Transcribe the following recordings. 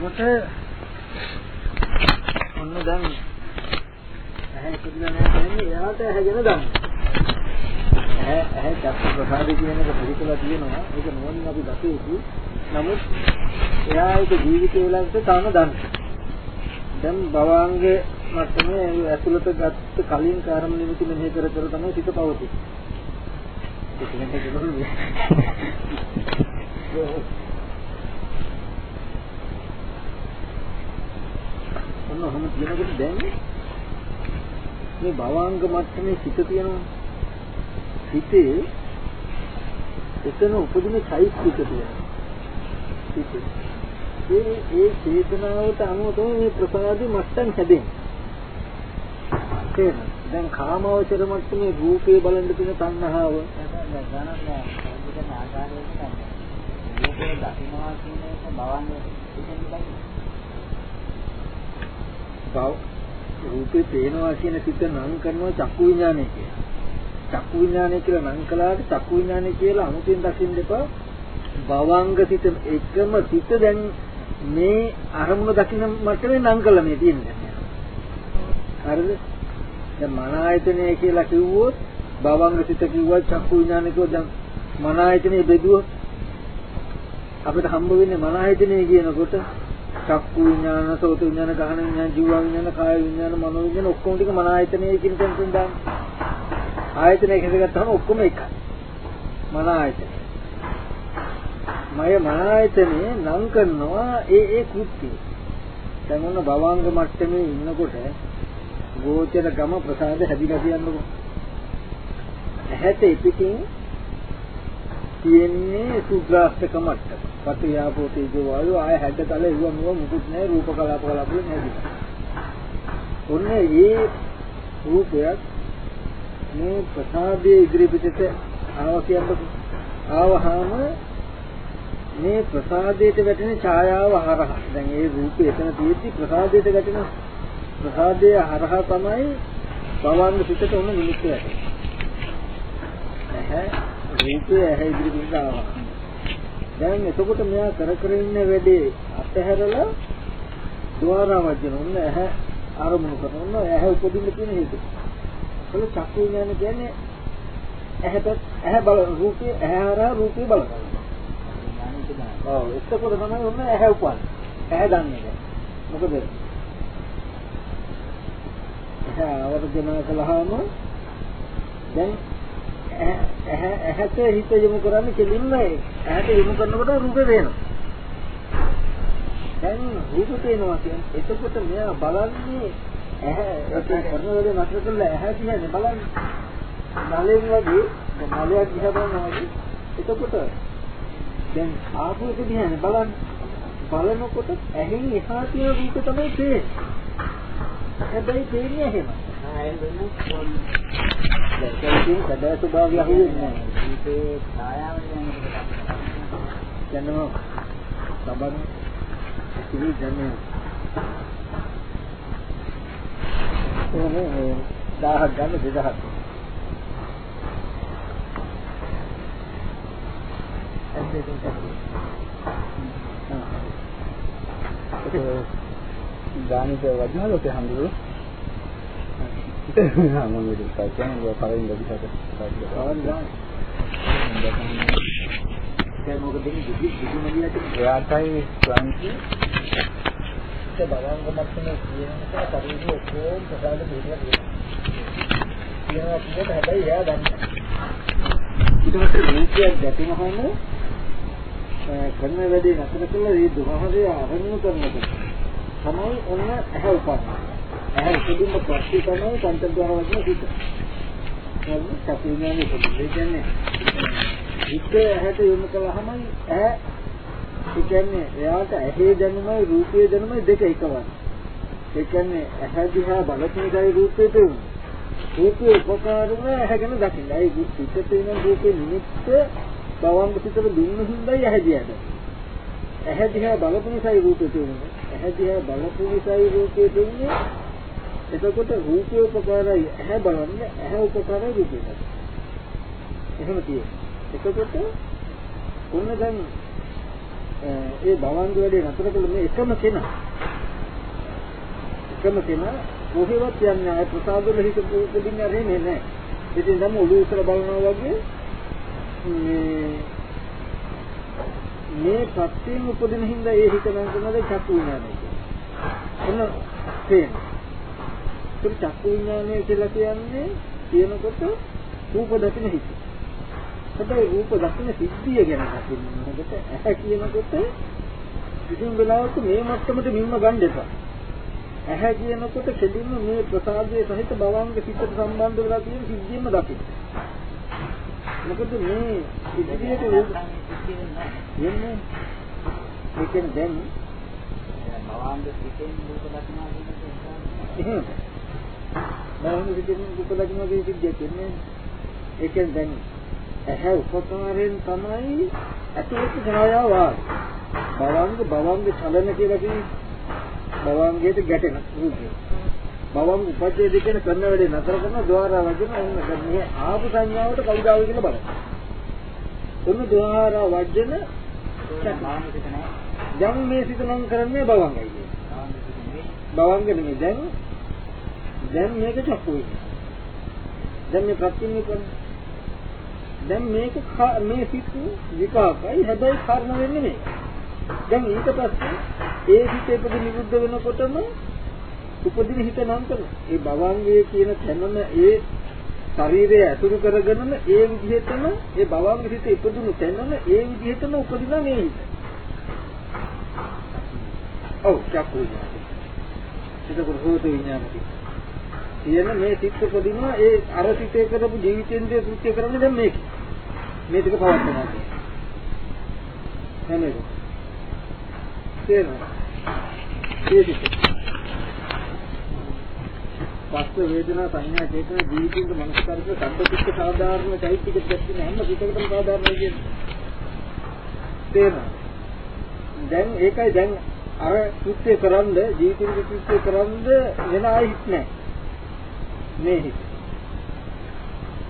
එතකොට ඔන්න දැන් ඇහැ ඉපදිලා නැහැ කියන්නේ එයාට ඇහැගෙන දන්න. ඇහැ ඇහැ චක්ක ප්‍රසාද කියන එක පිළිකලා තියෙනවා. ඒක නෝනින් අපි දකිය යුතු. නමුත් එයා ඒක ජීවිතේ වෙලාවට තාම දන්නේ. දැන් භවංගේ මට්ටමේ ඇතුළත ගත්ත කලින් කර්ම නිමිති මෙහෙ කර කර තමයි සිත පවතින්නේ. ඒක නෙමෙයි කිව්වොත්. ඔන්න ඔහොම කියනකොට දැන් මේ භවංග මට්ටමේ සිත තියෙනවා. සිතේ එතන උපදින චෛත්‍යක තියෙනවා. සිතේ ඒ ඒ චේතනාවට අනුව තමයි මේ ප්‍රසාදී මට්ටම් හැදෙන්නේ. තේරෙනවද? දැන් කාමවචර මට්ටමේ රූපේ බලන්න තියෙන තණ්හාව රූපේ දකින්නවා කියන එක බවන්නේ බව රූපේ පේනවා කියන සිත නම් කරනවා චක්කු විඥානය කියලා. චක්කු විඥානය කියලා නම් කළාට චක්කු විඥානය කියලා අමුතෙන් දකින්න එපා. භවංග සිත එකම සිත දැන් මේ අරමුණ දකින්න මට්ටමේ නම් කළා මේ තියෙන්නේ. හරිද? දැන් මන ආයතනය කියලා කිව්වොත් භවංග සිත කිව්වා චක්කු විඥානය කිව්වා දැන් මන ආයතනය බෙදුවොත් අපිට හම්බ වෙන්නේ මන ආයතනය කියනකොට චක්කු විඥාන, සෝත විඥාන, ගහන විඥාන, ජීව විඥාන, කාය විඥාන, මනෝ විඥාන ඔක්කොම ටික මන ආයතනයේ කියන තැනකින් දාන්න. ආයතනය එකකට ඔක්කොම එකයි. මන ආයතනය. මය මන ආයතනේ නම් කරනවා ඒ ඒ කෘත්‍ය. දැන් ඔන්න භවංග මට්ටමේ ඉන්නකොට ගෝචර ගම ප්‍රසාද හැදිලා කියන්නකො. ඇහැට පිටින් තියෙන්නේ සුද්‍රාස්තක මට්ටම. පතු යාපෝ තේජෝ වායු ආය හැඩතල ඉව මුව මුකුත් නැහැ රූප කලාප කලාප වලින් හැදිලා. ඔන්න ඒ රූපයක් මේ ප්‍රසාදයේ ඉදිරි පිටට ආව කියන්නකො. ආවහම මේ ප්‍රසාදයට වැටෙන ඡායාව හරහා දැන් ඒ රූපය එතන තියෙද්දි ප්‍රසාදයට වැටෙන ප්‍රසාදයේ හරහා තමයි භවංග පිටට උන නිමිත්ත වැටෙන්නේ. ඇහැ රූපය ඇහැ ඉදිරි පිටට ආවා. දැන් එතකොට මෙයා කර කර ඉන්න වැඩේ අතහැරලා ద్వාරා වජන උන්න ඇහැ ආරමුණු කරන උන්න ඇහැ උපදින්න තියෙන හේතු. ඒකල චක්කු විඥාන කියන්නේ ඇහැට ඇහැ බල රූපේ ඇහැ හරහා රූපේ බලනවා. ඔව් එතකොට තමයි උන්න ඇහැ උපන්නේ. ඇහැ දන්නේ නැහැ. මොකද ඇහැ අවර්ජන කළාම දැන් ඇහැ ඇහැට හිත යොමු කරන්නේ කෙලින්ම ඇහැට යොමු කරනකොට රූපේ පේනවා. දැන් රූප පේනවා කියන්නේ එතකොට මෙයා බලන්නේ ඇහැ ඒක කරන වෙලේ නතර කරලා ඇහැ කියන්නේ බලන්නේ. නලෙන් වගේ නලයක් දිහා බලනවා වගේ එතකොට දැන් ආපු එක දිහානේ බලන්න බලනකොට ඇහෙන් එහා තියෙන රූප තමයි පේන්නේ. හැබැයි පේන්නේ එහෙම. ආ ඒක වෙන දැක්කේ සදා ස්වභාවය අහුවෙන්නේ නැහැ. රූපේ ඡායාව යනවා සබන් ඉතිරි දැනේ. ඕනේ 1000ක් ගන්න 2000ක්. ඇත්තටම ගානිත වදිනවද ඔතේ හම්බුනේ? හා මම මේක කියන්නේ පරින් දෙවිසට කාන් ගන්න. දැන් මොකද දෙන්නේ දුකි දුකි මදියට එයාටයි ක්ලන්ටි ඒ බලංග මට්ටමේ කියන නිසා ශරීරය ඔක්කොම ප්‍රසාද දෙවිලා තියෙනවා. කියනවා කියද හැබැයි එයා දන්නේ. ඊට පස්සේ රූපයක් දැකීමහම කරන වැඩේ නතර කළා ඒ දුහමදේ ආරම්භ කරනකොට තමයි ඔන්න ඇහැ උපන්නේ. ඇහැ උපදින්න පස්සේ තමයි පංචද්වාර වචන සිද්ධ. හරි සතිඥානෙ ඉපදෙන්නේ කියන්නේ හිත ඇහැට යොමු කළාම ඇහැ ඒ කියන්නේ එයාට ඇහි දැනුමයි රූපයේ දැනුමයි දෙක එකවර. ඒ කියන්නේ ඇහැ දිහා බලපෑයි රූපේ පෙවුනේ. රූපේ උපකාරම ඇහැගෙන දකින්න. ඒ පිට තියෙන රූපේ නිමිත්ත බවංග පිටර දුන්න හින්දායි ඇහැ දිහාට. ඇහැ දිහා බලපු නිසායි රූපේ පෙවුනේ. ඇහැ දිහා බලපු නිසායි රූපේ පෙවුනේ. එතකොට රූපේ උපකාරයි ඇහැ බලන්නේ ඇහැ උපකාරයි රූපේ. එහෙම තියෙනවා. එතකොට ඔන්න දැන් ඒ භවංග වැඩේ නතර කළ මේ එකම කෙනා එකම කෙනා කොහෙවත් යන්නේ නැහැ ප්‍රසාද වල හිත උපදින්නේ නැහැ නෑ. ඉතින් දැන් ඔළුව උසල බලනවා වගේ මේ මේ ප්‍රත්‍යයෙන් උපදින හින්දා ඒ හිත නම් කරනද චක්කු විඥානය කියන්නේ. ඔන්න තේන. ඒ චක්කු විඥානය කියලා කියන්නේ කියනකොට රූප දකින හිත. හැබැයි රූප දකින සිද්ධිය ගැන හිතනකොට ඇහැ කියනකොට කිසිම වෙලාවක මේ මට්ටමට මිම්ම ගන්න එපා. ඇහැ කියනකොට කෙලින්ම මේ ප්‍රසාදයේ සහිත භවංග සිතට සම්බන්ධ වෙලා තියෙන සිද්ධියම දකින්න. මොකද මේ ඉදිරියට යන්නේ ඒ කියන්නේ දැන් භවංග සිතෙන් රූප දකිනවා මරණ විදිනේ දුක දකින්න මේ විදිය කියන්නේ ඒකෙන් දැන් ඇහැ උපකාරයෙන් තමයි ඇතිවෙච්ච ඡායාව බවංග බවංග චලන කියලා කියන්නේ බවංගයට ගැටෙන රූපය. බවංග උපජේ දෙකන කරන වෙලේ නතර කරන ద్వාරා වදින ඔන්න කරන්නේ ආපු සංඥාවට කවුද ආවේ කියලා බලන්න. ඔන්න ద్వාරා වජන යම් මේ සිතනම් කරන්නේ බවංගයි බවංග නෙමෙයි. දැන් දැන් මේක චක්කු වෙන්නේ. දැන් මේ ප්‍රත්‍යක්ෂ කරන්නේ දැන් මේක මේ සිත් විපාකයි හැබැයි කර්ම වෙන්නේ නේ. දැන් ඊට පස්සේ ඒ හිත ඉපද නිරුද්ධ වෙනකොටම උපදින හිත නම් කරන. ඒ භවංගයේ කියන තැනම ඒ ශරීරය ඇතුළු කරගෙනම ඒ විදිහටම ඒ භවංග හිත ඉපදුණු තැනම ඒ විදිහටම උපදිනා මේ හිත. ඔව් චක්කු විඥානයි. ඒක රූප විඥානයි. කියන මේ සිත් උපදිනවා ඒ අර සිතේ කරපු ජීවිතේන්ද්‍රය කෘත්‍ය කරන්නේ දැන් මේක. මේ ටික පවත්වනවා. නේද? තේරෙනවද? තේරිච්ච. පස්ස වේදනා සංඥා චේතනා ජීවිතින්ද මනස්කාරක සම්පතිච්ච සාධාරණ චෛත්‍යක දැක්කම හැම පිටකටම සාධාරණයි කියන්නේ. තේරෙනවද? දැන් ඒකයි දැන් අර කෘත්‍ය කරන්ද ජීවිතින් කෘත්‍ය කරන්ද වෙන ආයෙ හිට නැහැ. මේ හිත.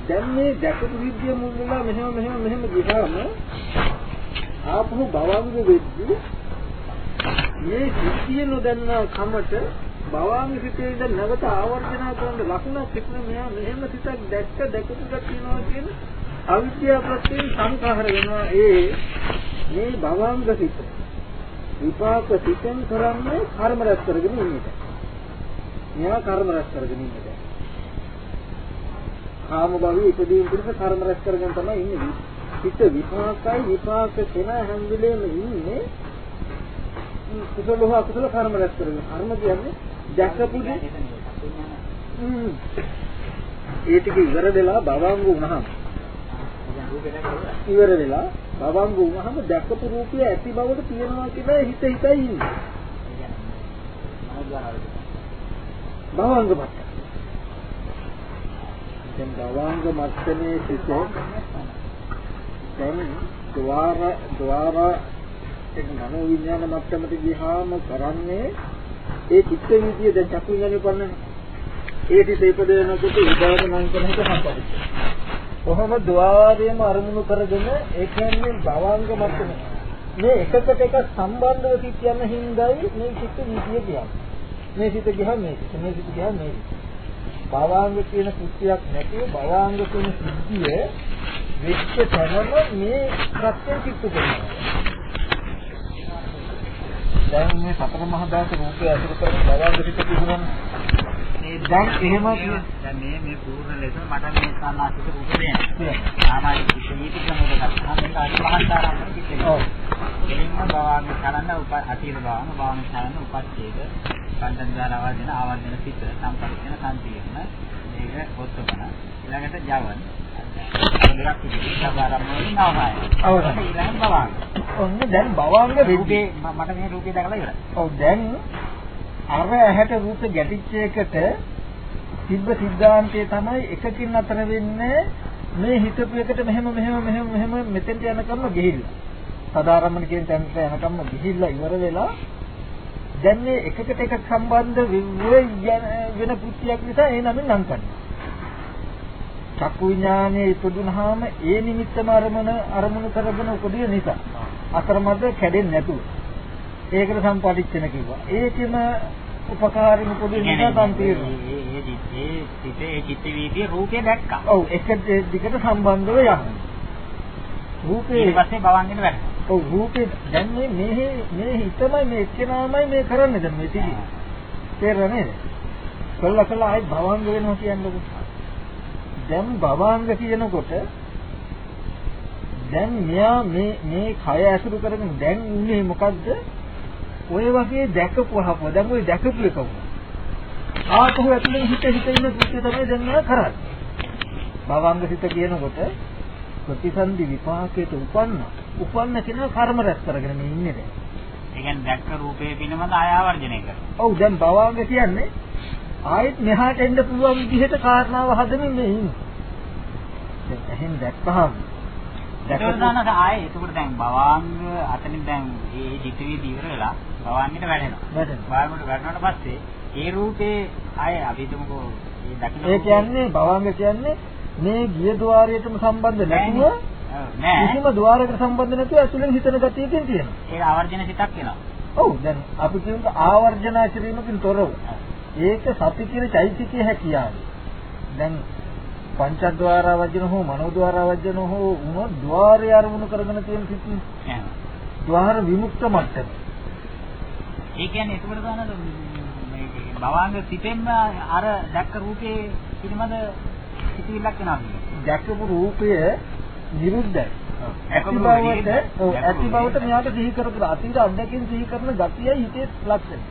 දැන් මේ දැකපු විද්‍ය මුල් වෙලා මෙහෙම මෙහෙම මෙහෙම ගියාම ආපහු භවංග වෙද්දී මේ සිද්ධිය නොදන්නා කමට භවංග සිතේ ඉඳන් නැවත ආවර්ජන කරන ලකුණක් තිබුණ මෙහා මෙහෙම සිතක් දැක්ක දැකපුක කියනවා කියන අවිද්‍යාව ප්‍රත්‍යයෙන් සංඛාර වෙනවා ඒ මේ භවංග සිත විපාක සිතෙන් කරන්නේ කර්ම රැස් කරගෙන ඉන්නට. මෙයා කර්ම රැස් කරගෙන ඉන්නට. කාම භවයේ ඉදීම් පිණිස කර්ම රැස් කරගෙන තමයි ඉන්නේ. හිත විපාකයි විපාක කෙනා හැම වෙලේම ඉන්නේ කුසල හෝ අකුසල කර්ම රැස් කරගෙන. කර්ම කියන්නේ දැකපු ඒ ටික ඉවර වෙලා භවංග වුණාම ඉවර වෙලා භවංග වුණාම දැකපු රූපය ඇති බවට තියනවා කියලා හිත හිතයි ඉන්නේ. භවංග මත. දැන් ගවාංග මස්තනේ සිතෝ දැන් ద్వාර ద్వාර එක් මනෝ විඥාන මට්ටමට ගියාම කරන්නේ ඒ චිත්ත විදිය දැන් චක්කු විඥානේ පරණ ඒ දිස ඉපද වෙනකොට උදාර නම් කරන එක හම්බවෙයි. කොහොම ద్వාරයේම අරමුණු කරගෙන ඒ කියන්නේ භවංග මට්ටම මේ එකකට එක සම්බන්ධව සිත් යන හිඳයි මේ චිත්ත විදිය කියන්නේ. මේ සිත ගියා මේ සිත මේ සිත ගියා මේ සිත භවංග කියන කෘත්‍යයක් නැතිව භවංග කියන සිද්ධිය වෙච්ච තැනම මේ ප්‍රත්‍යයෙන් සිත් කරනවා. දැන් මේ සතර මහා දාස රූපය අසුර කරන භවංග සිත තිබුණා දැන් එහෙම දැන් මේ මේ පූර්ණ ලෙස මට මේ සාමාජික රූප දෙන්නේ. සාමාජික නීති ක්‍රමවල ගත්තාම මේක අනිවාර්යයෙන්ම කිසිම. ඔව්. එනින්ම භවංග කරන්න උප අතීත භවංග භවංග කරන්න උපච්ඡේද පංචන්දාලාවල් දෙන ආවල් දෙන පිට සම්පූර්ණ සංතියම මේක පොත්වන ඊළඟට ජවන්. දෙකක් ඉස්සරහම නවයි අවසන් ඊළඟ බවාංග. ඔන්න දැන් බවාංග රූපේ මට මේ රූපේ දැකලා ඉවරයි. ඔව් දැන් අර ඇහැට රූප ගැටිච්ච එකට තිබ්බ සිද්ධාන්තය තමයි එකකින් අතර වෙන්නේ මේ හිතපු එකට මෙහෙම මෙහෙම මෙහෙම මෙහෙම මෙතෙන්ට යනකම්ම ගිහිල්ලා. සදාරම්මන කියන තැනට යනකම්ම ගිහිල්ලා ඉවර වෙලා දැන් මේ එකකට එකක් සම්බන්ධ වෙන කෘත්‍යයක් නිසා ඒ නමින් නම් කරනවා. චක්කු විඥානයේ ඉපදුනහම ඒ නිමිත්තම අරමුණ අරමුණු කරගෙන උපදින නිසා අතරමැද කැඩෙන්නේ නැතුව. ඒකට සම්පටිච්ඡන කිව්වා. ඒකෙම උපකාරින පොදු නිසා තම් තීරණ. ඒ ඒ චිත්- ඒ චිත ඒ චිත්ත වීතිය රූපේ දැක්කා. ඔව් එක දිගට සම්බන්ධව යන්නේ. රූපේ ඊට පස්සේ භවංගෙට වැටෙනවා. ඔව් රූපේ දැන් මේ මේ මේ හිතමයි මේ එක්කෙනාමයි මේ කරන්නේ දැන් මේ තිබි. තේරෙන්නේ නේද? කළා කළා ආයි භවංග වෙනවා කියන්නකො. දැන් භවංග කියනකොට දැන් මෙයා මේ මේ කය ඇසුරු කරගෙන දැන් ඉන්නේ මොකද්ද? ඔය වගේ දැකපුවහම දැන් ඔය දැකපු එක වුණා. ආපහු ඇතුලෙන් හිත හිත ඉන්න කෘත්‍ය තමයි දැන් මෙයා කරන්නේ. භවංග සිත කියනකොට ප්‍රතිසන්දි විපාකයට උපන්න උපන්න කෙනා කර්ම රැස් කරගෙන මේ ඉන්නේ දැන්. ඒ කියන්නේ දැක්ක රූපේ පිනමද ආය ආවර්ජනය කරනවා. ඔව් දැන් භවංග කියන්නේ ආයෙත් මෙහාට එන්න පුළුවන් විදිහට කාරණාව හදමින් මේ ඉන්නේ. දැන් එහෙන් දැක්කහම දානස ආයේ ඒකෝට දැන් භවාංග අතනින් දැන් ඒ වීති ඉවර වෙලා භවාංගෙට වැටෙනවා. වැටෙනවා. භවාංගට වැටුණාට පස්සේ ඒ රූපේ ආයේ අපි හිතමුකෝ ඒ දකින්න ඒ කියන්නේ භවංග කියන්නේ මේ ගිය ద్వාරයටම සම්බන්ධ නැතුව නෑ. කිසිම ద్వාරයකට සම්බන්ධ නැතුව ඇතුළෙන් හිතන ගතියකින් තියෙනවා. ඒක ආවර්ජන සිතක් වෙනවා. ඔව් දැන් අපි කියමු ආවර්ජන කිරීමකින් තොරව. ඒක සති කියන චෛත්‍යකයේ හැකියාව. දැන් පංචද්වාර වජන හෝ මනෝද්වාර වජන හෝ වුණොත් ద్వාරය අරමුණු කරගෙන තියෙන සිතින්. ద్వාර විමුක්ත මට්ටම. ඒ කියන්නේ ඒකට ගන්නද මේ භවංග සිතෙන්ම අර දැක්ක රූපේ පිළිබඳ සිතිවිල්ලක් වෙනවා කියන්නේ. දැක්කපු රූපය නිරුද්ධයි. ඇති බවට ඔව් ඇති බවට. මෙයාට සිහි කරපු අතීත අත්දැකීම් සිහි කරන ගතියයි හිතේ ලක්ෂණ.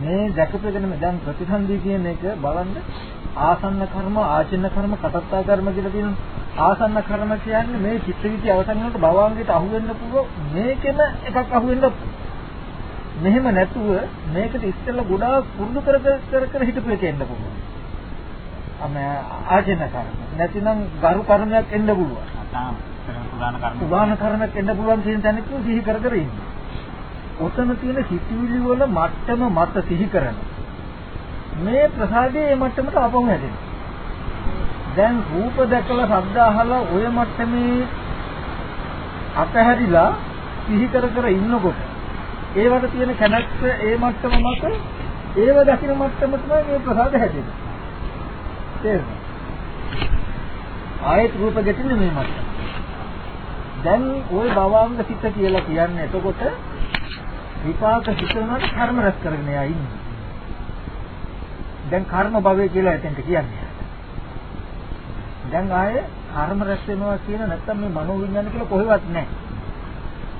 මේ දැකපෙගෙන දැන් ප්‍රතිසන්දි කියන එක බලන්න ආසන්න කර්ම ආචින්න කර්ම කටත්තා කර්ම කියලා තියෙනවා ආසන්න කර්ම කියන්නේ මේ චිත්ත වීති අවසන් වෙනකොට භවංගයට අහු වෙන්න පුළුවන් මේකෙම එකක් අහු වෙන්න මෙහෙම නැතුව මේකට ඉස්සෙල්ලා ගොඩාක් පුරුදු කර කර කර හිටපු එක එන්න පුළුවන් අම ආචින්න කර්ම නැතිනම් ගරු කර්මයක් එන්න පුළුවන්. උදාන කර්මයක් එන්න පුළුවන් කියන තැනක සිහි කර කර ඉන්නේ ඔතන තියෙන සිතුවිලි වල මට්ටම මත සිහි කරන මේ ප්‍රසාදයේ මේ මට්ටමට අපව හැදෙනවා. දැන් රූප දැකලා ශබ්ද අහලා ඔය මට්ටමේ අතහැරිලා සිහි කර කර ඉන්නකොට ඒවට තියෙන කැමැත්ත ඒ මට්ටම මත ඒව දකින මට්ටම තමයි මේ ප්‍රසාද හැදෙන්නේ. තේරෙනවද? ආයෙත් රූප ගැටෙන්නේ මේ මට්ටම. දැන් ওই භවංග සිත කියලා කියන්නේ එතකොට විපාක සිත උනත් කර්ම රැස් කරගෙන යා ඉන්නේ. දැන් කර්ම භවය කියලා එතෙන්ට කියන්නේ. දැන් ආයේ කර්ම රැස් වෙනවා කියන නැත්තම් මේ මනෝ විඥාන කියලා කොහෙවත් නැහැ.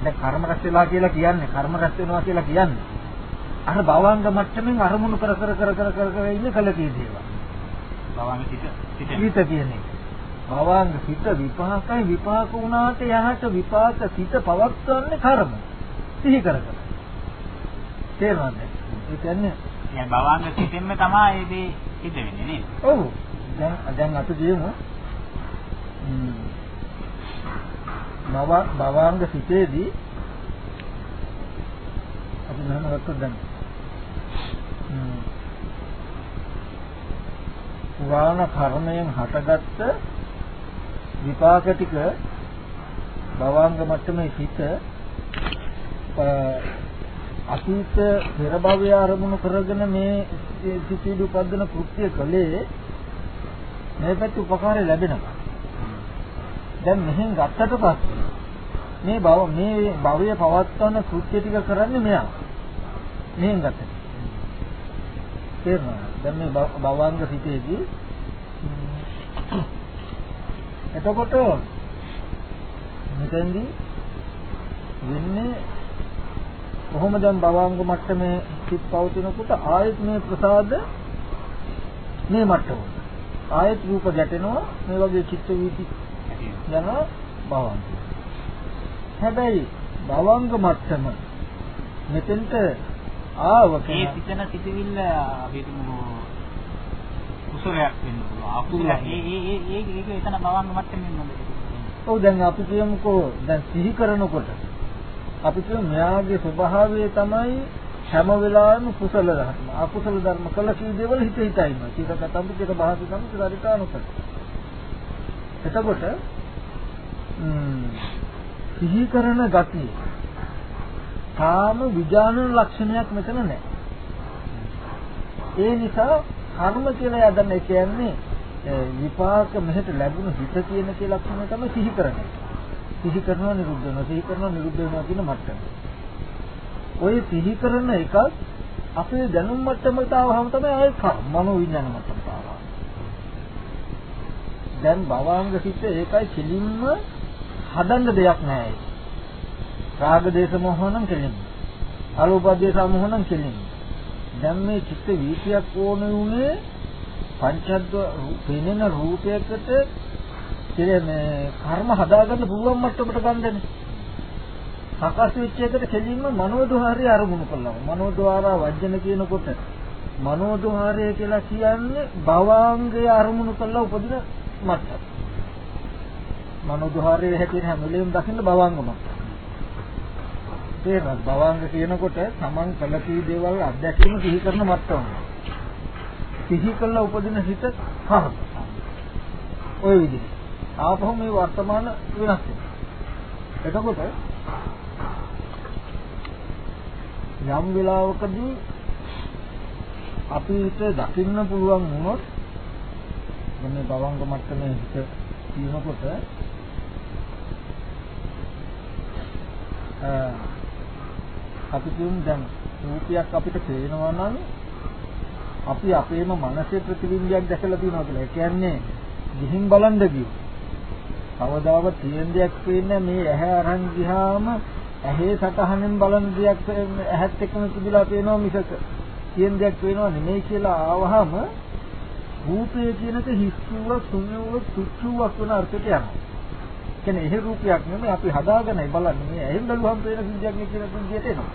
දැන් කර්ම රැස් වෙලා කියලා කියන්නේ කර්ම රැස් වෙනවා කියලා කියන්නේ. අර භවංග මට්ටමින් අරමුණු කර කර කර කර කර කර ඉන්න කලකී දේවා. භවාංග සිත සිතෙන්. හිත කියන්නේ. භවංග හිත විපාකයි විපාක වුණාට යහට විපාක හිත පවත්වන්නේ කර්ම. සිහි කරකර. තේරුණාද? ඒ කියන්නේ දැන් භවංග හිතෙන්න තමයි මේ හිත වෙන්නේ නේද? ඔව්. දැන් දැන් අත දෙමු. භව භවංග හිතේදී අපි මෙහෙම ගත්තොත් දැන් පුරාණ කර්මයෙන් හටගත්ත විපාක ටික භවාංග මට්ටමේ සිත අ, අතීත පෙර භවය අරමුණු කරගෙන මේ සිතිවිලි උපදින කෘත්‍ය කළේ මේ පැත්ත උපකාරය ලැබෙනවා. දැන් මෙහෙන් ගත්තට පස්සේ මේ භව මේ භවය පවත්වන කෘත්‍ය ටික කරන්නේ මෙයා. මෙහෙන් ගත්තට. තේරෙනවද? දැන් මේ භව- භවංග සිටේදී එතකොට මෙතෙන්දී වෙන්නේ කොහොම දැන් භවංග මට්ටමේ සිත් පවතිනකොට ආයත් මේ ප්‍රසාද මේ මට්ටම ආයත් රූප ගැටෙනවා මේ වගේ චිත්ත වීති යන භවංග හැබැයි භවංග මට්ටම මෙතෙන්ට ආව මේ සිතන සිතවිල්ල අපි හිතමු කුසලයක් වෙන්න පුළුවන්. අකුසලයක්. ඒ ඒ ඒ ඒක එතන භවාංග මට්ටමින් නේද? ඔව් දැන් අපි කියමුකෝ දැන් සිහි කරනකොට අපි කියමු මෙයාගේ ස්වභාවය තමයි හැම වෙලාවෙම කුසල ධර්ම අකුසල ධර්ම කළ කී දේවල් හිත හිතා ඉන්නවා. චිත කතම්බ චිත භාසිතම් චරිතානුසත. එතකොට සිහි කරන ගතිය තාම විඥාන ලක්ෂණයක් මෙතන නැහැ. ඒ නිසා කර්ම කියලා යදන්න කියන්නේ විපාක මෙහෙට ලැබුණු හිත කියන කේ ලක්ෂණය තමයි සිහි කරන්නේ. සිහි කරනවා නිරුද්ධ වෙනවා සිහි කරනවා නිරුද්ධ වෙනවා කියන මට්ටම. ඔය සිහි කරන එකත් අපේ දැනුම් මට්ටමට ආවහම තමයි ආයෙ මනෝ විඥාන මට්ටමට ආවා. දැන් භවංග සිත් ඒකයි කෙලින්ම හදන්න දෙයක් නැහැ. රාග දේශ මොහොනම් කෙලින්ම. අරූප දේශ මොහොනම් කෙලින්ම. දැන් මේ චිත්ත වීතියක් ඕන උනේ පංචද්ද පෙනෙන රූපයකට කියන්නේ කර්ම හදාගන්න පුළුවන් මට්ටමට ගන්නනේ. සකස් වෙච්ච එකට කෙලින්ම මනෝද්වාරය අරමුණු කළා. මනෝද්වාරා වජ්ජන කියනකොට මනෝද්වාරය කියලා කියන්නේ භවාංගය අරමුණු කළා උපදින මට්ටම. මනෝද්වාරයේ හැටියට හැම වෙලෙම දකින්න භවාංග මට්ටම. තේරෙනවද? භවාංග කියනකොට Taman කළ කී දේවල් අත්දැකීම සිහි කරන මට්ටම. සිහි කළා උපදින හිත කර්ම. ඔය විදිහට. ආපහු මේ වර්තමාන වෙනස් වෙනවා. එතකොට යම් වෙලාවකදී අපිට දකින්න පුළුවන් වුණොත් මේ භවංග මට්ටමේ හිත තියෙනකොට අපි කියමු දැන් රූපයක් අපිට පේනවා නම් අපි අපේම මනසේ ප්‍රතිබිම්බයක් දැකලා තියෙනවා කියලා. ඒ කියන්නේ ගිහින් බලන්න ගියොත් කවදාවත් තියෙන දෙයක් පේන්නේ මේ ඇහැ අරන් ගියාම ඇහි සතහනෙන් බලන දෙයක් ඇහත් එක්කම තිබිලා පේනවා මිසක තියෙන දෙයක් පේනවා නෙමෙයි කියලා ආවහම රූපය කියනක හිස්සුව සුඤ්ඤුව සුච්චුවක් වෙන අර්ථයට යනවා. කියන්නේ එහෙ රූපයක් නෙමෙයි අපි හදාගෙනයි බලන්නේ. මේ ඇහෙන් බැලුවම පේන සිද්ධියක් නේ කියලා විදියට එනවා.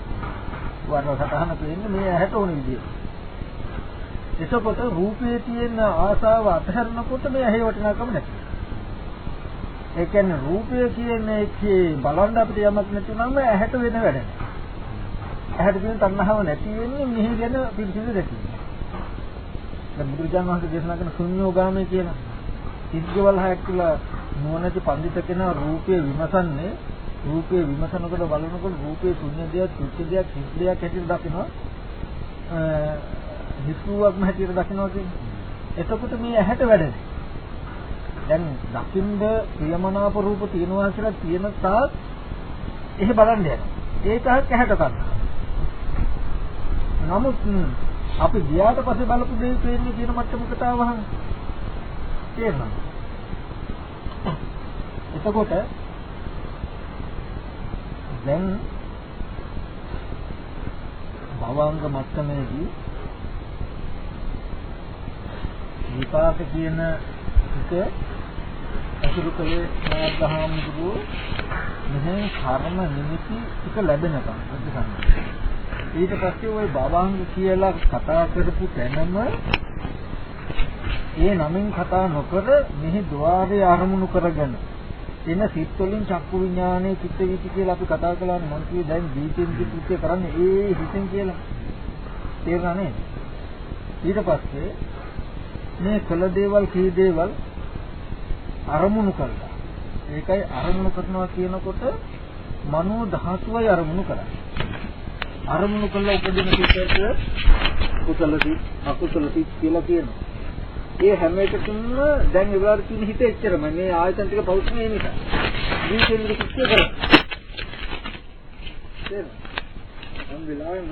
වර්ණ සතහන පේන්නේ මේ ඇහැට ඕන විදියට. එතකොට රූපයේ තියෙන ආසාව අතහැරනකොට මේ ඇහි වටිනාකම නැති. ඒ කියන්නේ රූපය කියන එකේ බලන්න අපිට යමක් නැතුනම ඇහැට වෙන වැඩ. ඇහැට තියෙන තණ්හාව නැති වෙන්නේ මෙහි ගැන පිළිසිදු දැකීම. දැන් බුදුරජාණන් වහන්සේ දේශනා කරන ශුන්‍යෝගාමී කියන සිද්ධවල හයක් කියලා නුවණැති පඬිත කෙනා රූපය විමසන්නේ රූපය විමසනකොට බලනකොට රූපේ ශුන්‍ය දෙයක්, තුච්ච දෙයක්, හිස් දෙයක් හැටියට දකිනවා. හිස්ුවක්ම හැටියට දකිනවා කියන්නේ. එතකොට මේ ඇහැට වැඩනේ. දැන් දකින්ද ප්‍රියමනාප රූප තියෙනවා කියලා තියෙන තාක් එහෙ බලන්න යනවා. ඒක ඇහැට ගන්න. නමුත් අපි ගියාට පස්සේ බලපු දේ පේන්නේ කියන මට්ටමකට ආවහම තේරෙනවා. එතකොට දැන් භවංග මට්ටමේදී විපාක කියන එක අසුරු කලේ නාගහාමුදුරු මෙහෙන් කර්ම නිමිති ටික ලැබෙනකම් ප්‍රතිසන්න. ඊට පස්සේ ওই භවංග කියලා කතා කරපු තැනම ඒ නමින් කතා නොකර මෙහි ద్వාරය අරමුණු කරගෙන එන සිත් වලින් චක්කු විඥානයේ චිත්ත වීති කියලා අපි කතා කළානේ. මම කිව්වේ දැන් දීපෙන් කෘත්‍ය කරන්නේ ඒ හිතෙන් කියලා. තේරුණා නේද? ඊට පස්සේ මේ කළ දේවල් කී දේවල් අරමුණු කළා. ඒකයි අරමුණු කරනවා කියනකොට මනෝ ධාතුවයි අරමුණු කරන්නේ. අරමුණු කළ උපදින සිතට කුසල සිත් අකුසල සිත් කියලා කියනවා. ඒ හැම එකකින්ම දැන් ඒ වෙලාවට තියෙන හිත එච්චරම මේ ආයතන ටික පෞෂ්‍ය මේ නිසා. ජීවිතේ විදිහට කිච්ච කරා. දැන් හැම වෙලාවෙම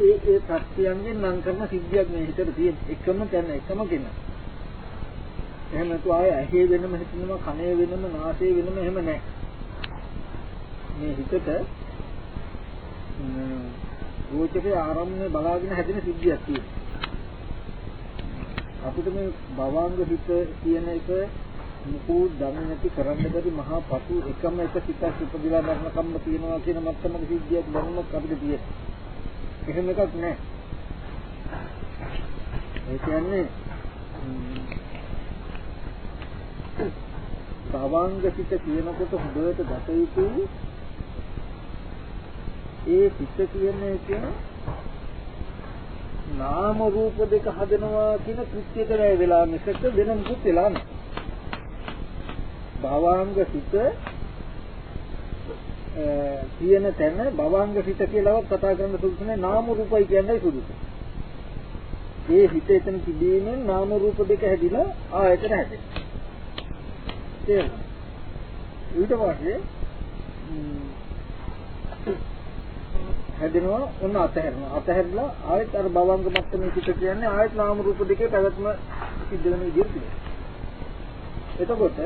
ඒ ඒ ප්‍රත්‍යයන්ගෙන් නම් කරන සිද්ධියක් මේ හිතේ තියෙන එකම තැන එකම කෙන. එහෙම නැතු ආය ඇහි වෙනම හිතෙනවා කනේ වෙනම නාසයේ වෙනම එහෙම නැහැ. මේ හිතට රෝචකේ ආරම්භනේ බලාගෙන හැදෙන සිද්ධියක් තියෙනවා. අපිට මේ භවංග හිත කියන එක මුකුත් දන්නේ නැති කරන්න බැරි මහා පසු එකම එක සිතක් ඉපදිලා මරණ කම්ම තියනවා කියන මත්තමක සිද්ධියක් දැනුමක් අපිට තියෙන. එහෙම එකක් නැහැ. ඒ කියන්නේ භවංග හිත කියනකොට හොඳට දත යුතුයි ඒ සිත කියන එක නාම රූප දෙක හදනවා කියන කෘත්‍යයට වැය වෙලා මිසක වෙන මුකුත් වෙලා නැහැ. භාවාංග සිත කියන තැන භවංග හිත කියලාවත් කතා කරන්න සුදුසු නැහැ නාම රූපයි කියන්නේ සුදුසු. ඒ හිත එතන තිබීමෙන් නාම රූප දෙක හැදිලා ආයතන හැදෙනවා. තේරුණා? ඊට පස්සේ හැදෙනවා ඔන්න අතහැරෙනවා. අතහැරලා ආයෙත් අර භවංග මට්ටමේ සිට කියන්නේ ආයෙත් නාම රූප දෙකේ පැවැත්ම සිද්ධ වෙන විදිහට තියෙනවා. එතකොට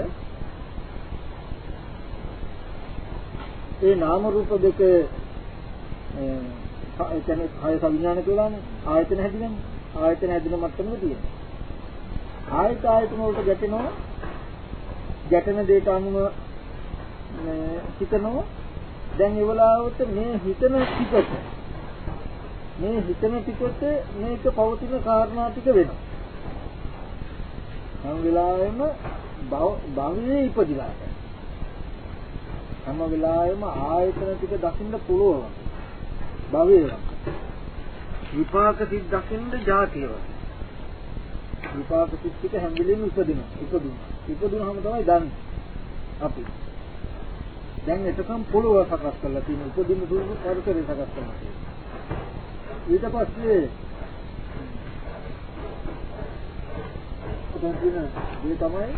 ඒ නාම රූප දෙක ඒ කියන්නේ කාය සංඥාන කියලානේ ආයතන හැදිනන්නේ ආයතන හැදින මට්ටමක තියෙනවා. ආයත ආයතන වලට ගැටෙනවා. ගැටෙන දෙයට අනුව හිතනවා. දැන් ඒ වෙලාවට මේ හිතන ටිකට මේ හිතන ටිකට මේක පවතින කාරණා ටික වෙනවා. හැම වෙලාවෙම භවයේ ඉපදිලා හැම වෙලාවෙම ආයතන ටික දකින්න පුළුවන්. භවයේ විපාක සිත් දකින්න જાතිය විපාක සිත් ටික හැම වෙලෙම ඉපදිනවා. ඉපදුනා. ඉපදුනහම තමයි දන්නේ. අපි. දැන් එතකම් පොළොව සකස් කරලා තියෙන උපදින දුරු පරිසරය සකස් කරලා තියෙනවා ඊට පස්සේ උදන් තියෙන දේ තමයි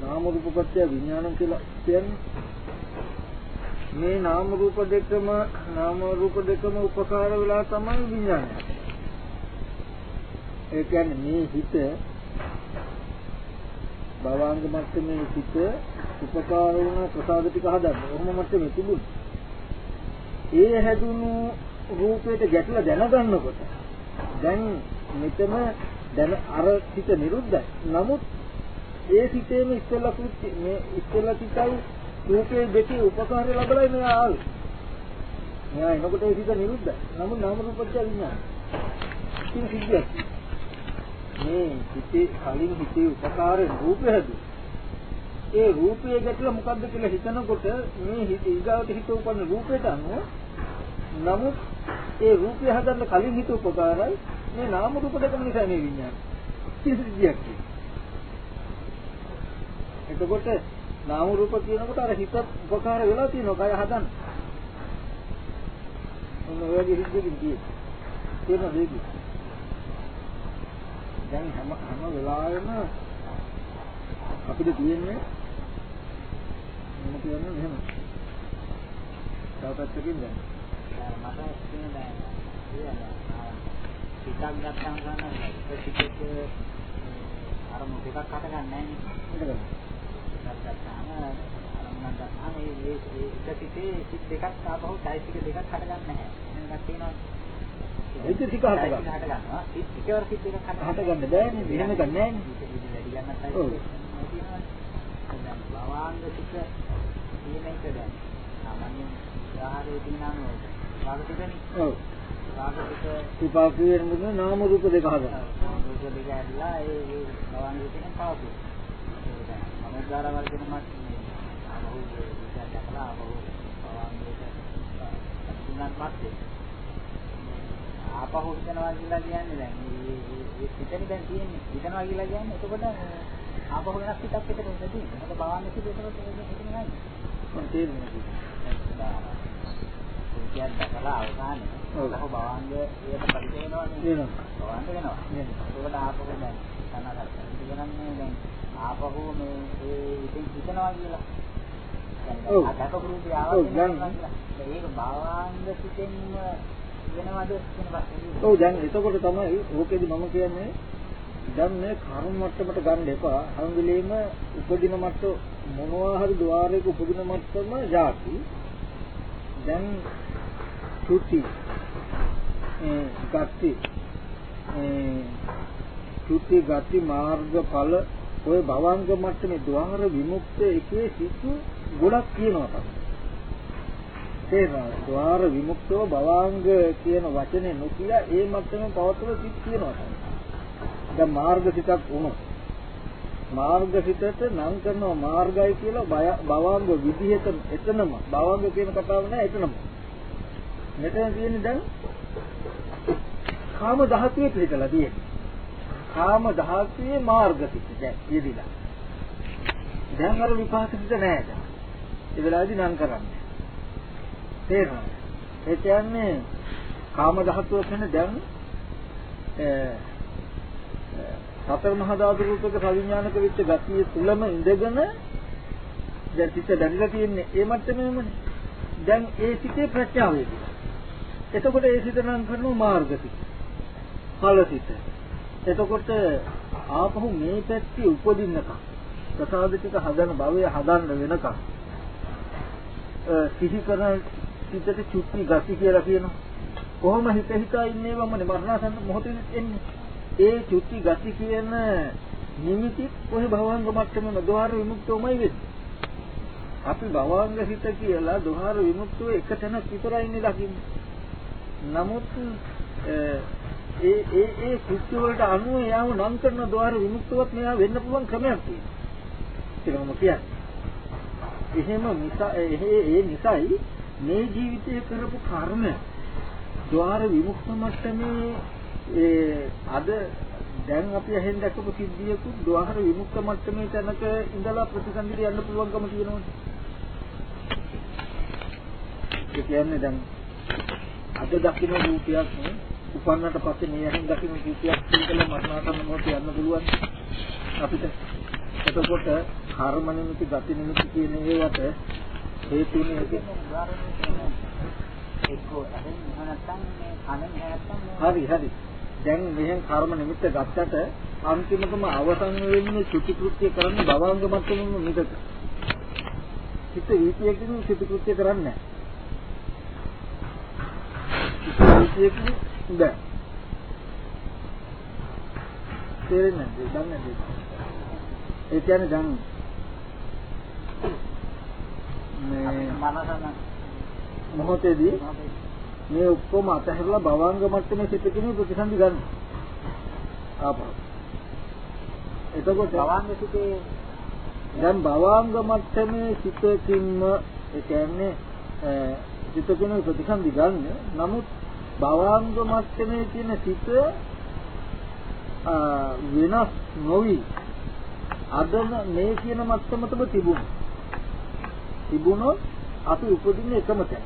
නාම රූප පත්‍ය විඥානම් කියලා කියන්නේ මේ නාම රූප දෙකම නාම රූප දෙකම උපකාර වෙලා තමයි විඥානය. ඒ කියන්නේ මේ හිත භවංග මට්ටමේ සිට උපකාර වුණ ප්‍රසාද ටික හදන්න. ඔහොම මට්ටමේ තිබුණ. ඒ හැදුණු රූපයට ගැටලා දැනගන්නකොට දැන් මෙතන දැන අර සිට නිරුද්ධයි. නමුත් ඒ සිතේම ඉස්සෙල්ලා කෘත්‍ය මේ ඉස්සෙල්ලා සිතයි රූපේ දෙකේ උපකාරය ලැබලයි මෙයා ආවේ. මෙයා එනකොට ඒ සිත නිරුද්ධයි. නමුත් නාම රූපච්ඡ විඥාන. ඉතින් සිද්ධියක්. මේ හිතේ කලින් හිතේ උපකාරයෙන් රූපය හැදුවා. ඒ රූපය ගැටලා මොකද්ද කියලා හිතනකොට මේ හිත ඊගාවට හිත උපන්න රූපයට අනුව නමුත් ඒ රූපය හදන්න කලින් හිත උපකාරයි මේ නාම රූප දෙකම නිසා මේ විඤ්ඤාණ. සිද්ධියක් එතකොට නාම රූප කියනකොට අර හිත උපකාර වෙලා තියෙනවා කය හදන්න. ඔන්න ඔය වගේ හිතකින් තියෙන්නේ. තේරෙනවද ඒක? දැන් හැම හැම වෙලාවෙම අපිට තියෙන්නේ මොන කියන්නේ මෙහෙම. තව පැත්තකින් දැන් මට කියන දැන් ටිකක් ගත්තාම ගන්න ටිකෙත් අර මොකක් හට ගන්න නැහැ නේ. ටිකක් ගත්තාම අරමුණක් ගත්තාම ඒ ඒ එක සිටේ සිත් දෙකක් ආපහු චෛසික දෙකක් හට ගන්න නැහැ. එහෙනම් තියෙනවා ඒක ටික හට ගන්න. හට ගන්නවා. එකවර සිත් එකක් හට ගන්න බෑනේ. වෙනම ගන්න නෑනේ. ඔව්. භවාංග සිත් කියන එක දැන් සාමාන්‍යයෙන් ආහාරයේ තියෙනම භාගතිකනේ. ඔව්. භාගතික විපාකයේ නෙමෙයි නාම රූප දෙක හදනවා. රූප දෙක ඇදලා ඒ ඒ භවාංග කියන පාවු. ඒ දැන් මනෝද්වාර වර්ධන මත් ආවහු විචාර කරලා ආවහු භවාංගයට තුනක් මැත්තේ ආපහු හිතනවා කියලා කියන්නේ දැන් මේ හිතනේ දැන් තියෙන්නේ හිතනවා කියලා කියන්නේ එතකොට ආපහු වෙනස් හිතක් එකට උදදී මොකද භාවනා කිව්ව එතකොට ඒක නෑ මම තේරෙන්නේ කියන්නේ දැකලා අවසානයේ. ඔව්. ආපහු භාවංග ඒකට පරිදි වෙනවා. භාවංග වෙනවා. වෙනවා. එතකොට ආපහු දැන් තනකට ඉගෙනන්නේ දැන් ආපහු මේ ඒ ඉතින් හිතනවා කියලා. ඔව්. දැන් අදක ආවත් දැන්- ඒක භාවංග සිතෙන් වෙනවද කියන වචනේ. ඔව් දැන් එතකොට තමයි ඕකෙදි මම කියන්නේ දැන් මේ කර්ම මට්ටමට ගන්න එපා. හැම වෙලෙම උපදින මට්ට මොනවා හරි ద్వාරයක උපදින මට්ටම යටි. දැන් ත්‍ුටි ඒ ගති ඒ ත්‍ුටි ගති මාර්ගඵල ඔය භවංග මට්ටමේ ద్వාර විමුක්ත එකේ සිත් ගොඩක් තියෙනවා තමයි. තේරෙනවද? ద్వාර විමුක්තව භවාංග කියන වචනේ නොකිය ඒ මට්ටමේ පවතුන සිත් කියනවා තමයි. දැන් මාර්ග සිතක් වුණොත් මාර්ග සිතට නම් කරනවා මාර්ගයි කියලා බය- භවාංග විදිහට එතනම භවාංග කියන කතාව නෑ එතනම. මෙතන තියෙන්නේ දැන් කාම ධාතුවේ පිළිතලා තියෙන්නේ. කාම ධාතුවේ මාර්ග සිත දැන් යෙදිලා. දැන් අර විපාක සිත නැහැ දැන්. ඒ වෙලාවේදී නම් කරන්නේ. තේරෙනවද? ඒ කියන්නේ කාම ධාතුව කියන්නේ දැන් සතර මහා ධාතු රූපක සවිඥානික විච්ච ගතිය තුලම ඉඳගෙන දැන් සිත දැනලා තියෙන්නේ ඒ මට්ටමේමනේ. දැන් ඒ සිතේ ප්‍රඥාව වේදී. එතකොට ඒ සිත නම් කරනවා මාර්ගසිත. ඵලසිත. එතකොට ආපහු මේ පැත්තේ උපදින්නකම් ප්‍රසාද ටික හදන භවය හදන්න වෙනකම් සිහි කරන සිතට චුට්ටි ගති කියලා කියනවා. කොහොම හිත හිතා ඉන්නේවමනේ මරණසන්න මොහොතේ එන්නේ. ඒ චුට්ටි ගති කියන නිමිති කොහේ භවංග මට්ටමේ දොහාර විමුක්තවමයි වෙන්නේ. අපි භවංග හිත කියලා දොහාර විමුක්තව එක තැනක් විතරයි ඉන්නේ දකින්නේ. නමුත් ඒ ඒ ඒ කෘත්‍ය වලට අනුව යාව නම් කරන ద్వාර විමුක්තවත් මෙයා වෙන්න පුළුවන් ක්‍රමයක් තියෙනවා. ඒකම කියන්නේ. එහෙම නිසා ඒ නිසායි මේ ජීවිතයේ කරපු කර්ම ద్వාර විමුක්ත මට්ටමේ ඒ අද දැන් අපි ඇහෙන් දැකපු සිද්ධියකුත් ద్వාර විමුක්ත මට්ටමේ තැනක ඉඳලා ප්‍රතිසන්දිට යන්න පුළුවන්කම තියෙනවනේ. ඒ කියන්නේ දැන් අද දකින්න රූපයක් උපන්නට පස්සේ මේ ඇහෙන් දකින්න රූපයක් කියලා මරණාසන්න මොහොතේ යන්න පුළුවන් අපිට. එතකොට කර්ම නිමිති, ගති නිමිති කියන ඒවාට හේතුනේ එක්කෝ අහෙන් නැත්නම් මේ කනෙන් නැත්නම් හරි හරි. දැන් මෙහෙන් කර්ම නිමිත්ත ගත්තට අන්තිමටම අවසන් වෙන්නේ චුති කෘත්‍ය කරන්න භවංග මට්ටමින් මිදක චිත්ත වීතියකින් චුති කෘත්‍ය කරන්නේ නැහැ. චිත්ත වීතියකින් බෑ. තේරෙන්නේ නැද්ද? දන්නේ නැද්ද? ඒ කියන්නේ දැන් මේ මොහොතේදී මේ ඔක්කොම අතහැරලා භවංග මට්ටමේ සිටකිනේ ප්‍රතිසන්දි ගන්න. ආපහු. එතකොට භවංග සිටේ දැන් භවංග මට්ටමේ සිටකින්ම ඒ කියන්නේ සිටකින ප්‍රතිසන්දි ගන්න. නමුත් භවංග මට්ටමේ තියෙන සිට වෙනස් නොවි අදම මේ කියන මට්ටමතම තිබුණා. තිබුණොත් අපි උපදින්නේ එකම තැන.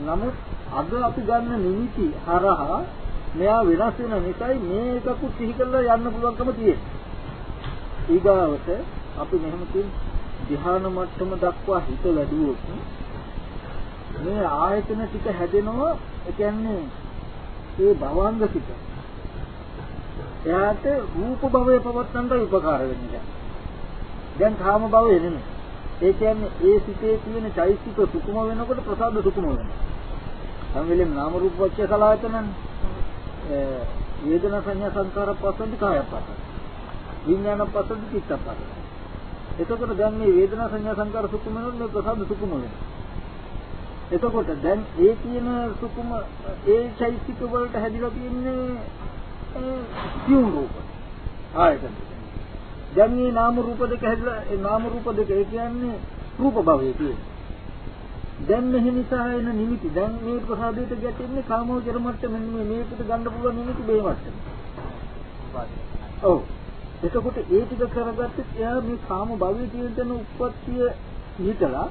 නමුත් අද අපි ගන්න නිමිති හරහා මෙයා වෙනස් වෙන නිසායි මේ එකකුත් සිහි කරලා යන්න පුළුවන්කම තියෙන්නේ. ඊගාවට අපි මෙහෙම කියන ධ්‍යාන මට්ටම දක්වා හිත වැඩුවොත් මේ ආයතන ටික හැදෙනවා ඒ කියන්නේ ඒ භවංග ටික. එයාට රූප භවය පවත්තන්න උපකාර වෙන්නේ. දැන් කාම භවය නෙමෙයි. ඒ කියන්නේ ඒ සිතේ තියෙන චෛසික සුකුම වෙනකොට ප්‍රසාද සුකුම වෙනවා. හැම වෙලෙම නාම රූප වච්ච සලආයතනනේ. වේදනා සංඥා සංකාර පස්සන්ති කාය පස්සන්ති. විඥාන පස්සන්ති චිත්ත පස්සන්ති. එතකොට දැන් මේ වේදනා සංඥා සංකාර සුකුම වෙනකොට මේ ප්‍රසාද සුකුම වෙනවා. එතකොට දැන් ඒ තියෙන සුකුම ඒ චෛසික වලට හැදිලා තියෙන්නේ සියුම් රූප. ආයතන. දැන් මේ නාම රූප දෙක හැදලා ඒ නාම රූප දෙක ඒ කියන්නේ රූප භවයේ තියෙන. දැන් මෙහි නිසා එන නිමිති දැන් මේ ප්‍රසාදයට ගැටෙන්නේ කාමෝචර මට්ටම මේ මේකට ගන්න පුළුවන් නිමිති මේ මට්ටම. ඔව්. එතකොට ඒ ටික කරගත්තත් එයා මේ කාම භවයේ තියෙන තැන උප්පත්තිය හිතලා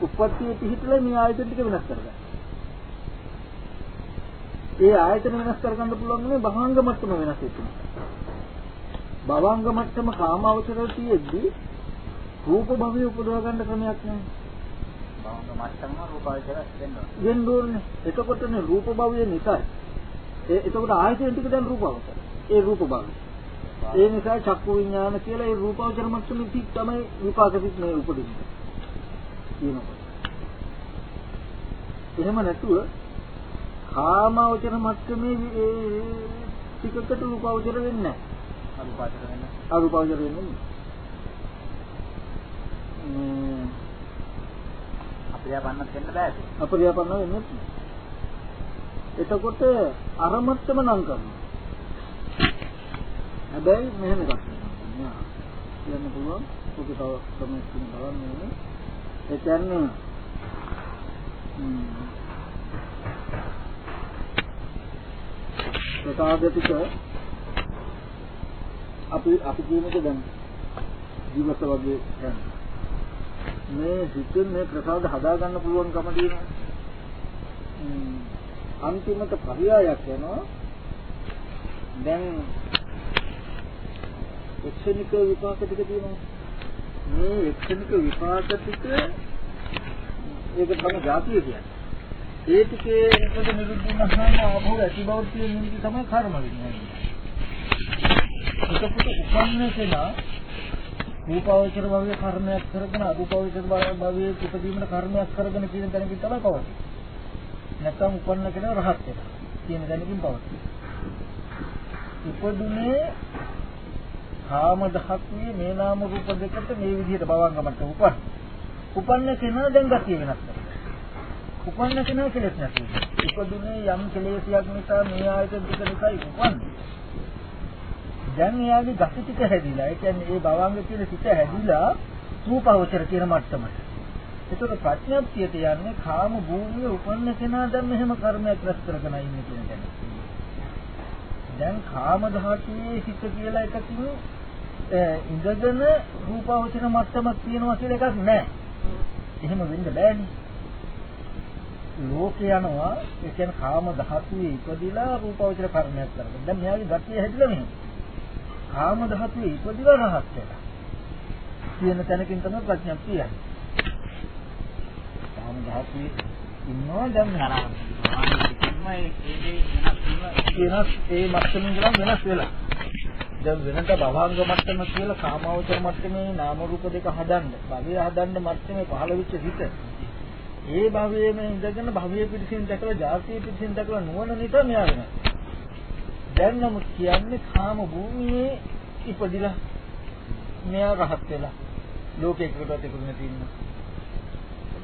උප්පත්තිය පිහිටලා මේ ආයතන ටික වෙනස් කරගන්නවා. ඒ ආයතන වෙනස් කරගන්න පුළුවන් නේ භවංග මට්ටම වෙනස් වෙන්න. භවංග මට්ටම කාමාවචරය තියෙද්දි රූප භවය උපදවා ගන්න ක්‍රමයක් නැහැ. භවංග මට්ටම රූපාවචර වෙන්න ඕනේ. වෙන්න. එතකොටනේ රූප භවය නිසා. ඒ එතකොට ආයතන ටික දැන් රූපාවචර. ඒ රූප භවය. ඒ නිසා චක්කු විඥාන කියලා ඒ රූපාවචර මට්ටමේ පිට තමයි විපාක පිට මේ උපදින්නේ. කියනකොට. එහෙම නැතුව කාමාවචර මට්ටමේ ටිකකට රූපාවචර වෙන්නේ නැහැ. අනුපාතර වෙන්න. අරූපාවචර වෙන්නේ නැහැ. මේ අප්‍රියපන්නත් වෙන්න බෑ. අපරියාපන්න වෙන්නේ නැහැ. එතකොට අරමත්තම නම් කරනවා. හැබැයි මෙහෙම එකක් තියෙනවා. කියන්න පුළුවන් ඔක තව ක්‍රමයක් තියෙනවා බලන්න ඒ කියන්නේ ප්‍රසාදතික අපි අපි කියමුක දැන් දිවස වගේ දැන් මේ හිතෙන් මේ ප්‍රසාද හදා ගන්න පුළුවන්කම තියෙනවා. ම්ම්, අන්තිමට පරියායක් වෙනවා. දැන් එක්ෂණික විපාක ටික තියෙනවා. මේ එක්ෂණික විපාක ටික ඒක තමයි જાතිය කියන්නේ. ඒ ටිකේ එකට නිරුද්ධ වුණාම ආපහු ඇති බව තියෙන නිදි තමයි කර්ම වෙන්නේ. එතකොට උපන්න කෙනා රූපාවචර භවයේ කර්මයක් කරගෙන අරූපාවචර භවයේ ඉපදීමේ කර්මයක් කරගෙන කියන තැනකින් තමයි පවතින්නේ. නැත්නම් උපන්න කෙනා රහත් වෙනවා. කියන තැනකින් පවතින්නේ. ඉපදුනේ කාම ධාතුවේ මේ නාම රූප දෙකට මේ විදිහට භවංගමට උපන්. උපන්න කෙනා දැන් ගතිය වෙනස් කරනවා. උපන්න කෙනා කෙලෙස් නැති. ඉපදුනේ යම් කෙලෙසයක් නිසා මේ ආයතන ටික නිසා උපන්නේ. දැන් එයාගේ ගති ටික හැදිලා. ඒ කියන්නේ ඒ භවංග කියන සිත හැදිලා රූපවචර කියන මට්ටමට. ඒතකොට ප්‍රඥාප්තියට යන්නේ කාම භූමියේ උපන්න කෙනා දැන් මෙහෙම කර්මයක් රැස් කරගෙන ඉන්නේ කියන තැන. දැන් කාම ධාතුවේ සිත කියලා එකකින් ඉඳගෙන රූපවචර මට්ටමක් තියෙනවා කියලා එකක් නැහැ. එහෙම වෙන්න බෑනේ. ලෝක යනවා ඒ කියන්නේ කාම ධාතුවේ ඉපදිලා රූපවචර කර්මයක් කරනවා. දැන් මෙයාගේ ගතිය හැදිලා මෙහෙම. කාම ධාතුවේ ඉපදිලා රහත් වෙලා. කියන තැනකින් තමයි ප්‍රඥප්තිය යන්නේ. කාම ධාතුවේ ඉන්නවා දැන් වෙනස් ඒ මට්ටමින් ගලන් වෙනස් වෙලා. දැන් වෙනට භවංග මට්ටම කියලා කාමාවචර මට්ටමේ නාම රූප දෙක හදන්න, භවය හදන්න මට්ටමේ පහළ වෙච්ච හිත. ඒ භවයේම ඉඳගෙන භවයේ පිටින් දැකලා ජාතිය පිටින් දැකලා නුවණ නිසා මෙයා වෙනවා. දැන් නමුත් කියන්නේ කාම භූමියේ ඉපදිලා මෙයා රහත් වෙලා ලෝකයකටවත් ඉපදුනේ තියෙනවා.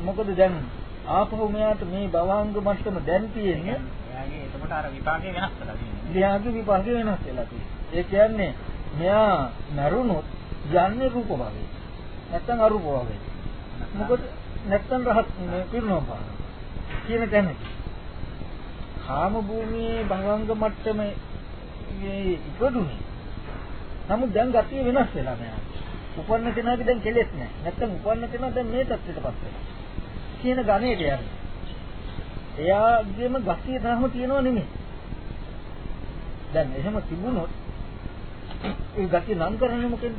මොකද දැන් ආපහු මෙයාට මේ භවංග මට්ටම දැන් තියෙන්නේ එයාගේ එතකොට අර විපාකේ වෙනස් වෙලා තියෙනවා. මෙයාගේ විපාකේ වෙනස් වෙලා තියෙනවා. ඒ කියන්නේ මෙයා මරුණොත් යන්නේ රූප භවයේ. නැත්තම් අරූප භවයේ. මොකද නැත්තම් රහත් පිරුණම් පාන. කියන තැන. කාම භූමියේ භවංග මට්ටමේ ඉපදුනේ. නමුත් දැන් ගතිය වෙනස් වෙලා මෙයා. උපන්න කෙනාගේ දැන් කෙලෙස් නැහැ. නැත්තම් උපන්න කෙනා දැන් මේ තත්ත්වයටපත් වෙනවා. කියන ගණේට යන්නේ. එයාගේම ගතිය තාම තියෙනව නෙමෙයි. දැන් එහෙම තිබුණොත් ඒ ගතිය නම් කරන්නේ මොකෙන්ද?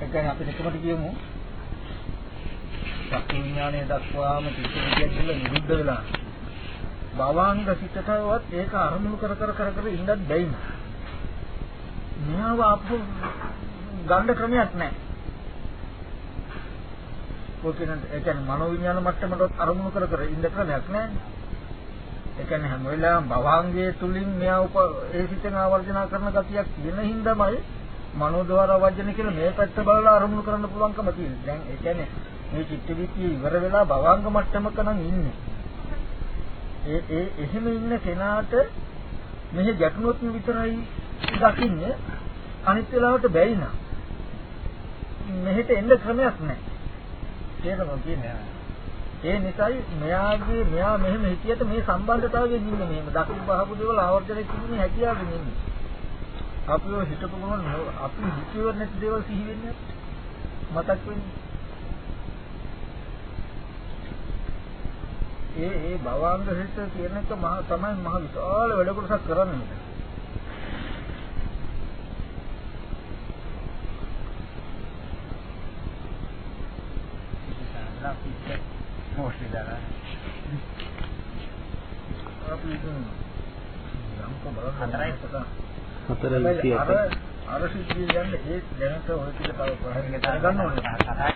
ඒ කියන්නේ අපි නිකමට කියමු සත්‍ය විඥානයේ දක්වාම තිස්සෙකියක් කියලා නිරුද්ධ වෙලා භවංග සිතටවත් ඒක අරමුණු කර කර කර කර ඉන්නත් බැයිම. මෙයාව අපු ගන්න ක්‍රමයක් නැහැ. ඔකෙන් ඒ කියන්නේ මනෝ විඥාන මට්ටමට අරමුණු කර කර ඉන්න ක්‍රමයක් නැහැ. ඒ කියන්නේ හැම වෙලාවෙම භවංගයේ තුලින් මෙයා උප ඒ සිතෙන් ආවර්ජන කරන ගතියක් තියෙන හින්දාමයි මනෝද්වාර වර්ජන කියලා මේ පැත්ත බලලා අරමුණු කරන්න පුළුවන්කම තියෙනවා. දැන් ඒ කියන්නේ මේ චිත්ත විත්‍ය ඉවර වෙලා භවංග මට්ටමක නම් ඉන්නේ. ඒ ඒ එහෙම ඉන්න කෙනාට මෙහි ගැටුණොත් විතරයි දකින්නේ අනිත් වෙලාවට බැයි නා. මෙහෙට එන්න ක්‍රමයක් නැහැ. තේරෙනවද කියන්නේ? ඒ නිසායි මෙයාගේ මෙයා මෙහෙම හිතියට මේ සම්බන්ධතාවයෙන් ඉන්නේ මෙහෙම දකින්න බහපු දේවල් ආවර්ජනය කිරීමේ හැකියාවෙන් ඉන්නේ. අපි ඔය හිතපු ගමන් අපි හිතුව නැති දේවල් සිහි වෙන්නේ මතක් වෙන්නේ. ඒ ඒ භවංග හිත කියන එක මහ තමයි මහ විශාල වැඩ කොටසක් කරන්නේ. මොස්ලි දාලා අපි ඉතින් යම් කොබල හතරයි. හතරයි අර අර සිද්ධිය යන්නේ ඒ දැනට ඔය ටික තව ප්‍රහරණය කරගන්න ඕනේ.